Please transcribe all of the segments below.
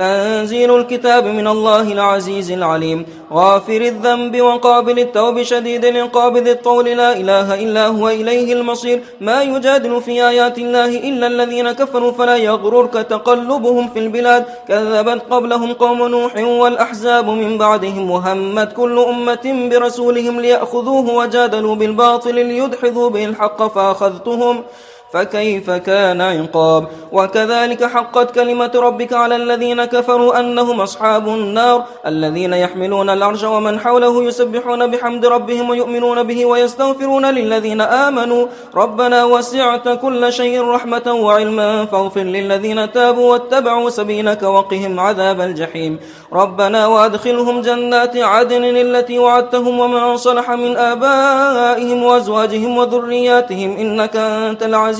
تنزيل الكتاب من الله العزيز العليم. غافر الذنب وقابل التوب شديد العقاب ذي الطول. لا إله إلا هو إليه المصير. ما يجادل في آيات الله إلا الذين كفروا. فلا يغررك تقلبهم في البلاد. كذبت قبلهم قوم نوح والأحزاب من بعدهم. وهمت كل أمة برسولهم ليأخذوه وجادلوا بالباطل ليدحضوا به الحق فأخذتهم فكيف كان عقاب؟ وكذلك حقت كلمة ربك على الذين كفروا أنهم أصحاب النار الذين يحملون العرش ومن حوله يسبحون بحمد ربهم ويؤمنون به ويستغفرون للذين آمنوا. ربنا وسعت كل شيء رحمة وعلما فاغفر للذين تابوا واتبعوا سبيلك وقهم عذاب الجحيم. ربنا وأدخلهم جنات عدن التي وعدتهم ومن صلح من آبائهم وأزواجهم وذرياتهم إنك أنت العزيز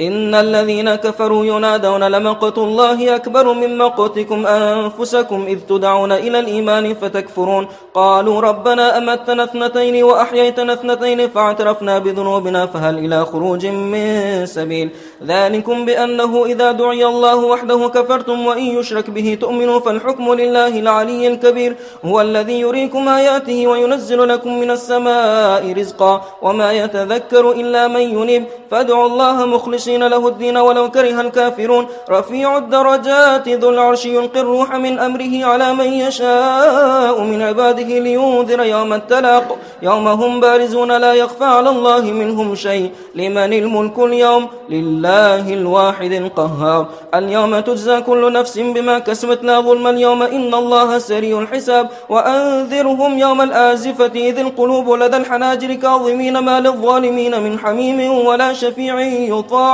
إن الذين كفروا ينادون لمقت الله أكبر من مقتكم أنفسكم إذ تدعون إلى الإيمان فتكفرون. قالوا ربنا أمتنا اثنتين وأحييتنا اثنتين فاعترفنا بذنوبنا فهل إلى خروج من سبيل؟ ذلكم بأنه إذا دعي الله وحده كفرتم وإن يشرك به تؤمنوا فالحكم لله العلي الكبير. هو الذي يريكم آياته وينزل لكم من السماء رزقا وما يتذكر إلا من ينب فادعوا الله مخلصين له الدين ولو كره الكافرون. رفيع الدرجات ذو العرش يلقي الروح من أمره على من يشاء من عباده لينذر يوم التلاق. يوم هم بارزون لا يخفى على الله منهم شيء. لمن الملك اليوم؟ لله الواحد القهار. اليوم تجزى كل نفس بما كسبت لا ظلم اليوم. إن الله سريع الحساب. وأنذرهم يوم الآزفة. إذ القلوب لدى الحناجر كاظمين ما للظالمين من حميم ولا شفيع يطاع.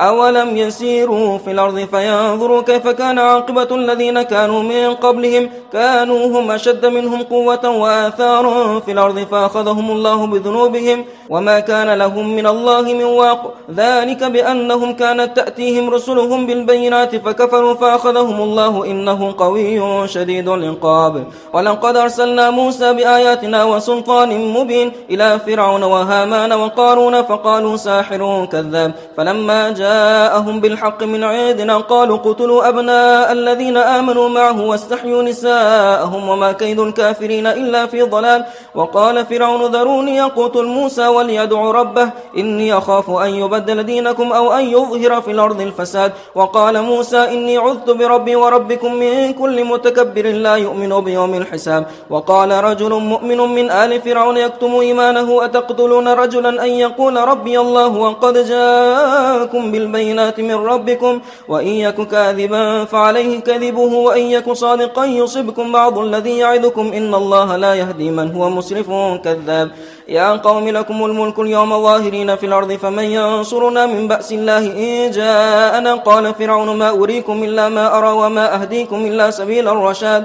أولم يسيروا في الأرض فينظروا كيف كان عاقبة الذين كانوا من قبلهم كانوا هم أشد منهم قوة وآثارا في الأرض فأخذهم الله بذنوبهم وما كان لهم من الله من واق ذلك بأنهم كانت تأتيهم رسلهم بالبينات فكفروا فأخذهم الله إنه قوي شديد العقاب ولقد أرسلنا موسى بآياتنا وسلطان مبين إلى فرعون وهامان وقارون فقالوا ساحر كذاب فلما جاءهم بالحق من عيدنا قالوا قتلوا أبناء الذين آمنوا معه واستحيوا نساءهم وما كيد الكافرين إلا في ضلال. وقال فرعون ذروني يقتل موسى وليدع ربه إني أخاف أن يبدل دينكم أو أن يظهر في الأرض الفساد. وقال موسى إني عذت بربي وربكم من كل متكبر لا يؤمن بيوم الحساب. وقال رجل مؤمن من آل فرعون يكتم إيمانه أتقتلون رجلا أن يقول ربي الله وقد جاءكم بالبينات من ربكم وإن يك كاذبا فعليه كذبه وإن يك صادقا يصبكم بعض الذي يعدكم إن الله لا يهدي من هو مسرف كذاب يا قوم لكم الملك اليوم ظاهرين في الأرض فمن ينصرنا من بأس الله إن جاءنا قال فرعون ما أريكم إلا ما أرى وما أهديكم إلا سبيل الرشاد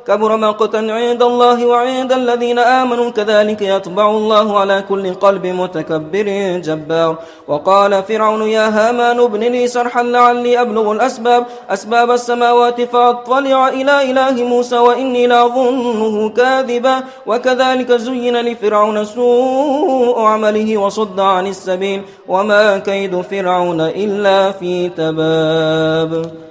كبر مقتا عند الله وعند الذين آمنوا كذلك يطبع الله على كل قلب متكبر جبار. وقال فرعون يا هامان ابن لي سرحا لعلي أبلغ الأسباب. أسباب السماوات فأطلع إلى إله موسى وإني لأظنه كاذبا. وكذلك زين لفرعون سوء عمله وصد عن السبيل. وما كيد فرعون إلا في تباب.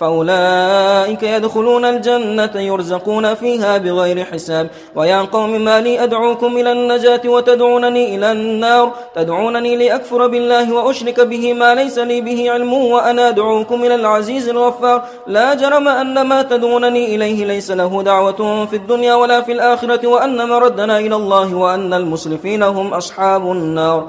فأولئك يدخلون الجنة يرزقون فيها بغير حساب. ويا قوم ما لي أدعوكم إلى النجاة وتدعونني إلى النار. تدعونني لأكفر بالله وأشرك به ما ليس لي به علم وأنا أدعوكم إلى العزيز الغفار. لا جرم أن ما تدعونني إليه ليس له دعوة في الدنيا ولا في الآخرة وأن مردنا إلى الله وأن المسلفين هم أصحاب النار.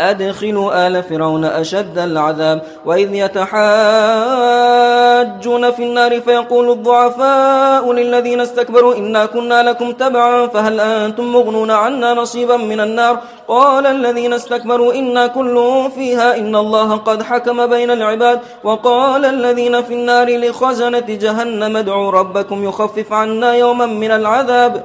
أدخلوا آل فرعون أشد العذاب. وإذ يتحاجون في النار فيقول الضعفاء للذين استكبروا إنا كنا لكم تبعا فهل أنتم مغنون عنا نصيبا من النار؟ قال الذين استكبروا إنا كل فيها إن الله قد حكم بين العباد. وقال الذين في النار لخزنة جهنم ادعوا ربكم يخفف عنا يوما من العذاب.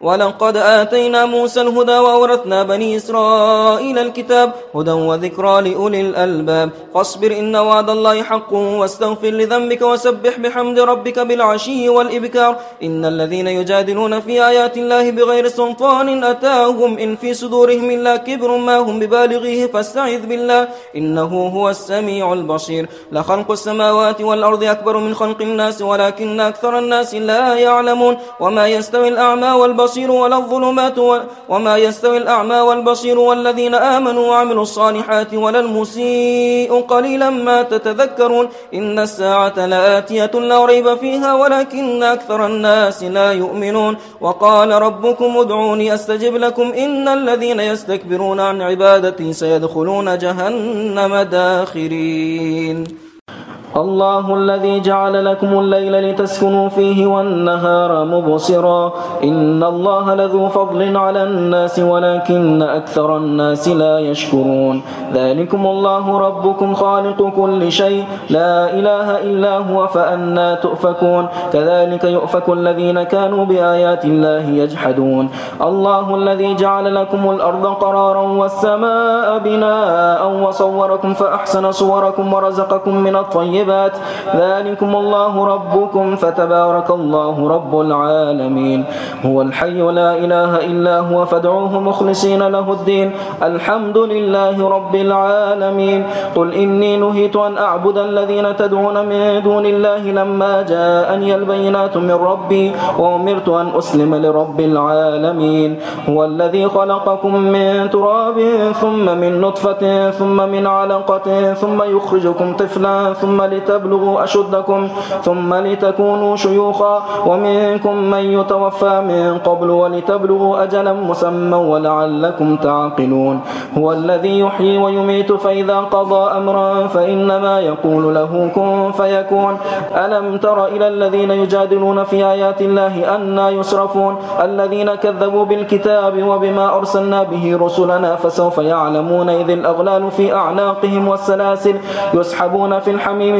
ولقد آتينا موسى الهدى وأورثنا بني إسرائيل الكتاب هدى وذكرى لأولي الألباب. فاصبر إن وعد الله حق واستغفر لذنبك وسبح بحمد ربك بالعشي والإبكار. إن الذين يجادلون في آيات الله بغير سلطان أتاهم إن في صدورهم إلا كبر ما هم ببالغيه فاستعذ بالله. إنه هو السميع البصير. لخلق السماوات والأرض أكبر من خلق الناس ولكن أكثر الناس لا يعلمون. وما يستوي الأعمى والبصير البصير ولا الظلمات وما يستوي الأعمى والبصير والذين آمنوا وعملوا الصالحات ولا المسيء قليلا ما تتذكرون. إن الساعة لآتية لا ريب فيها ولكن أكثر الناس لا يؤمنون. وقال ربكم ادعوني أستجب لكم. إن الذين يستكبرون عن عبادتي سيدخلون جهنم داخرين. الله الذي جعل لكم الليل لتسكنوا فيه والنهار مبصرا. إن الله لذو فضل على الناس ولكن أكثر الناس لا يشكرون. ذلكم الله ربكم خالق كل شيء. لا إله إلا هو فأنا تؤفكون. كذلك يؤفك الذين كانوا بآيات الله يجحدون. الله الذي جعل لكم الأرض قرارا والسماء بناء وصوركم فأحسن صوركم ورزقكم من الطيب الطيبات ذلكم الله ربكم فتبارك الله رب العالمين. هو الحي لا إله إلا هو فادعوه مخلصين له الدين. الحمد لله رب العالمين. قل إني نهيت أن أعبد الذين تدعون من دون الله لما جاءني البينات من ربي وأمرت أن أسلم لرب العالمين. هو الذي خلقكم من تراب ثم من نطفة ثم من علقة ثم يخرجكم طفلا ثم لتبلغوا أشدكم ثم لتكونوا شيوخا ومنكم من يتوفى من قبل ولتبلغوا أجلا مسمى ولعلكم تعقلون. هو الذي يحيي ويميت فإذا قضى أمرا فإنما يقول له كن فيكون. ألم تر إلى الذين يجادلون في آيات الله أنا يسرفون؟ الذين كذبوا بالكتاب وبما أرسلنا به رسلنا فسوف يعلمون إذ الأغلال في أعناقهم والسلاسل يسحبون في الحميم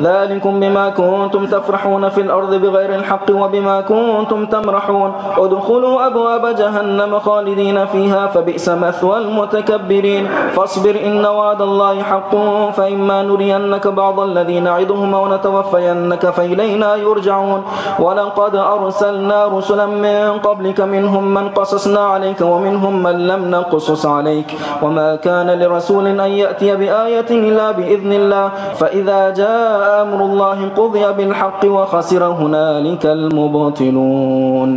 ذلكم بما كنتم تفرحون في الأرض بغير الحق وبما كنتم تمرحون. ادخلوا أبواب جهنم خالدين فيها فبئس مثوى المتكبرين. فاصبر إن وعد الله حق فإما نرينك بعض الذي نعدهم أو نتوفينك فإلينا يرجعون. ولقد أرسلنا رسلا من قبلك منهم من قصصنا عليك ومنهم من لم نقصص عليك. وما كان لرسول أن يأتي بآية إلا بإذن الله. فإذا جاء أمر الله قضي بالحق وخسر هنالك المبطلون.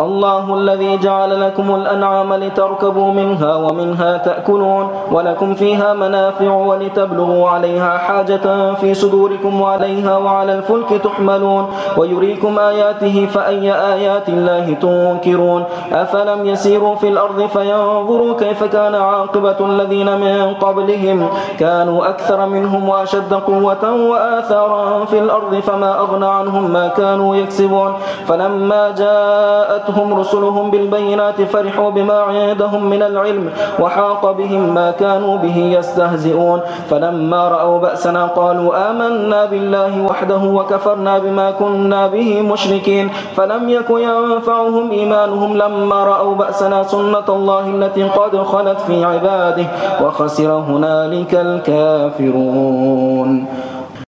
الله الذي جعل لكم الأنعام لتركبوا منها ومنها تأكلون ولكم فيها منافع ولتبلغوا عليها حاجة في صدوركم وعليها وعلى الفلك تحملون ويريكم آياته فأي آيات الله تنكرون أفلم يسيروا في الأرض فينظروا كيف كان عاقبة الذين من قبلهم كانوا أكثر منهم وأشد قوة وآثارا في الأرض فما أغنى عنهم ما كانوا يكسبون فلما جاءتهم رسلهم بالبينات فرحوا بما عندهم من العلم وحاق بهم ما كانوا به يستهزئون. فلما رأوا بأسنا قالوا آمنا بالله وحده وكفرنا بما كنا به مشركين. فلم يكن ينفعهم إيمانهم لما رأوا بأسنا سنة الله التي قد خلت في عباده. وخسر هنالك الكافرون.